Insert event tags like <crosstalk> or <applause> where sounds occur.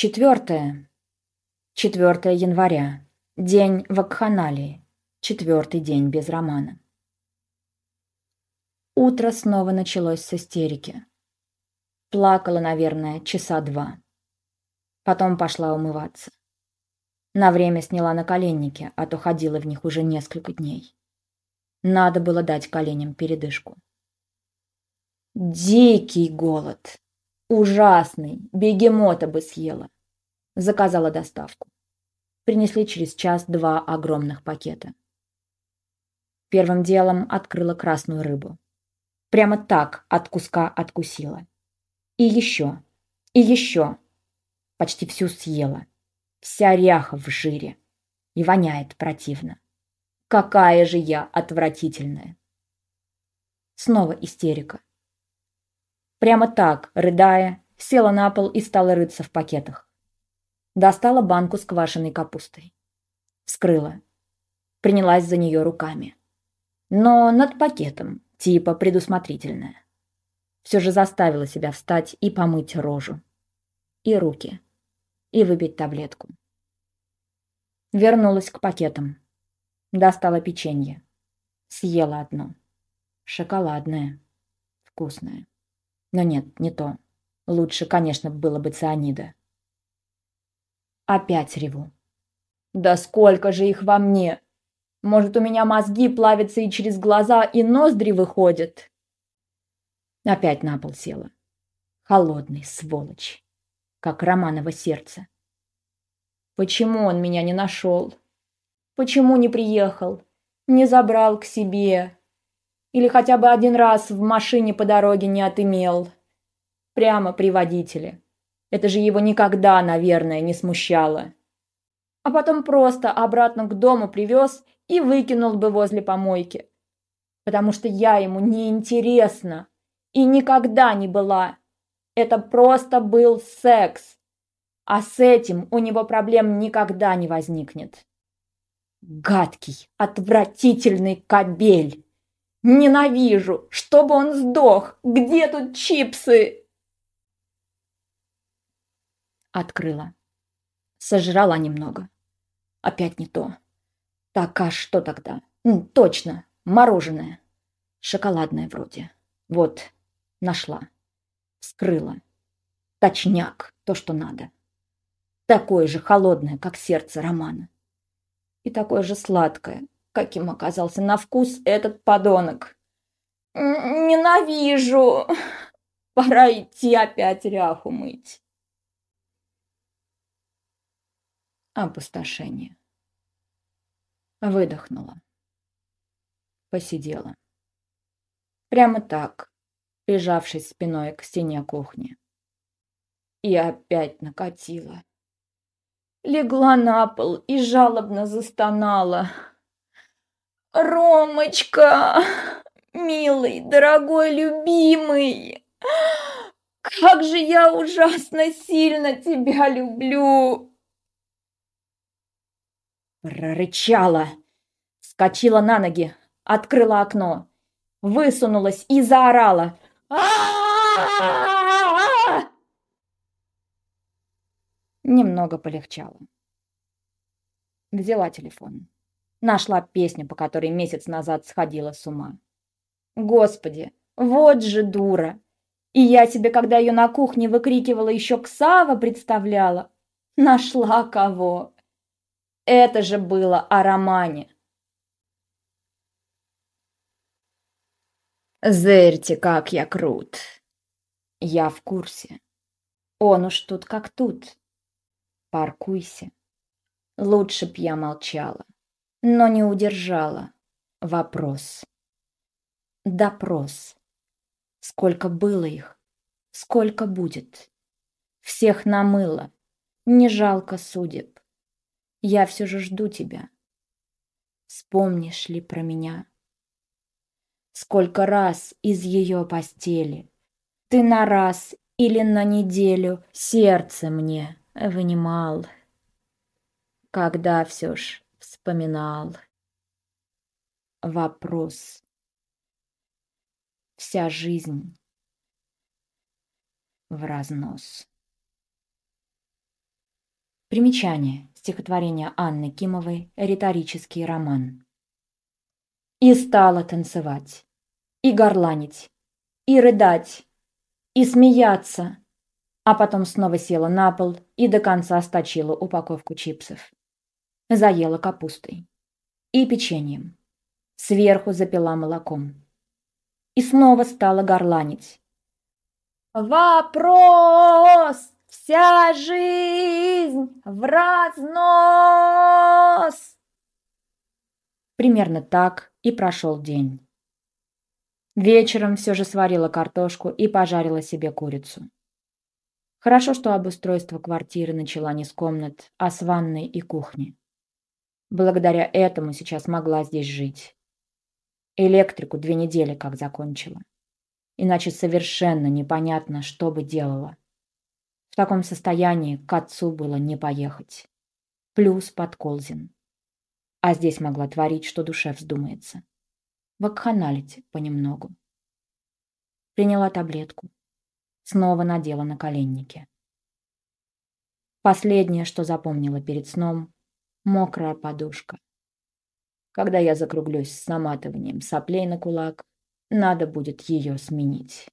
Четвертое. Четвертое января. День вакханалии. Четвертый день без романа. Утро снова началось с истерики. Плакала, наверное, часа два. Потом пошла умываться. На время сняла наколенники, а то ходила в них уже несколько дней. Надо было дать коленям передышку. Дикий голод. Ужасный. Бегемота бы съела. Заказала доставку. Принесли через час два огромных пакета. Первым делом открыла красную рыбу. Прямо так от куска откусила. И еще. И еще. Почти всю съела. Вся ряха в жире. И воняет противно. Какая же я отвратительная. Снова истерика. Прямо так, рыдая, села на пол и стала рыться в пакетах. Достала банку с квашеной капустой. Вскрыла. Принялась за нее руками. Но над пакетом, типа предусмотрительная. Все же заставила себя встать и помыть рожу. И руки. И выпить таблетку. Вернулась к пакетам. Достала печенье. Съела одно. Шоколадное. Вкусное. Но нет, не то. Лучше, конечно, было бы цианида. Опять реву. Да сколько же их во мне! Может, у меня мозги плавятся и через глаза, и ноздри выходят? Опять на пол села. Холодный, сволочь. Как Романово сердце. Почему он меня не нашел? Почему не приехал? Не забрал к себе? Или хотя бы один раз в машине по дороге не отымел. Прямо при водителе. Это же его никогда, наверное, не смущало. А потом просто обратно к дому привез и выкинул бы возле помойки. Потому что я ему не интересна и никогда не была. Это просто был секс. А с этим у него проблем никогда не возникнет. Гадкий, отвратительный кобель. Ненавижу! Чтобы он сдох! Где тут чипсы?» Открыла. Сожрала немного. Опять не то. Так, а что тогда? М, точно, мороженое. Шоколадное вроде. Вот, нашла. Скрыла. Точняк, то, что надо. Такое же холодное, как сердце Романа. И такое же сладкое, каким оказался на вкус этот подонок. «Ненавижу! <laughs> Пора идти опять ряху мыть!» Опустошение. Выдохнула. Посидела. Прямо так, прижавшись спиной к стене кухни. И опять накатила. Легла на пол и жалобно застонала. Ромочка, милый, дорогой, любимый, как же я ужасно сильно тебя люблю. Прорычала, вскочила на ноги, открыла окно, высунулась и заорала. Немного полегчало. Взяла телефон. Нашла песню, по которой месяц назад сходила с ума. Господи, вот же дура! И я себе, когда ее на кухне выкрикивала, еще Ксава представляла. Нашла кого? Это же было о романе. Зырьте, как я крут. Я в курсе. Он уж тут как тут. Паркуйся. Лучше б я молчала но не удержала. Вопрос. Допрос. Сколько было их? Сколько будет? Всех намыло. Не жалко судеб. Я все же жду тебя. Вспомнишь ли про меня? Сколько раз из ее постели Ты на раз или на неделю Сердце мне вынимал. Когда все ж вспоминал. Вопрос. Вся жизнь в разнос. Примечание. Стихотворение Анны Кимовой «Риторический роман». И стала танцевать, и горланить, и рыдать, и смеяться, а потом снова села на пол и до конца сточила упаковку чипсов. Заела капустой и печеньем. Сверху запила молоком. И снова стала горланить. «Вопрос!» Вся жизнь в разнос. Примерно так и прошел день. Вечером все же сварила картошку и пожарила себе курицу. Хорошо, что обустройство квартиры начала не с комнат, а с ванной и кухни. Благодаря этому сейчас могла здесь жить. Электрику две недели как закончила. Иначе совершенно непонятно, что бы делала таком состоянии к отцу было не поехать. Плюс подколзин. А здесь могла творить, что душе вздумается. Вакханалить понемногу. Приняла таблетку. Снова надела на коленники. Последнее, что запомнила перед сном — мокрая подушка. Когда я закруглюсь с наматыванием соплей на кулак, надо будет ее сменить.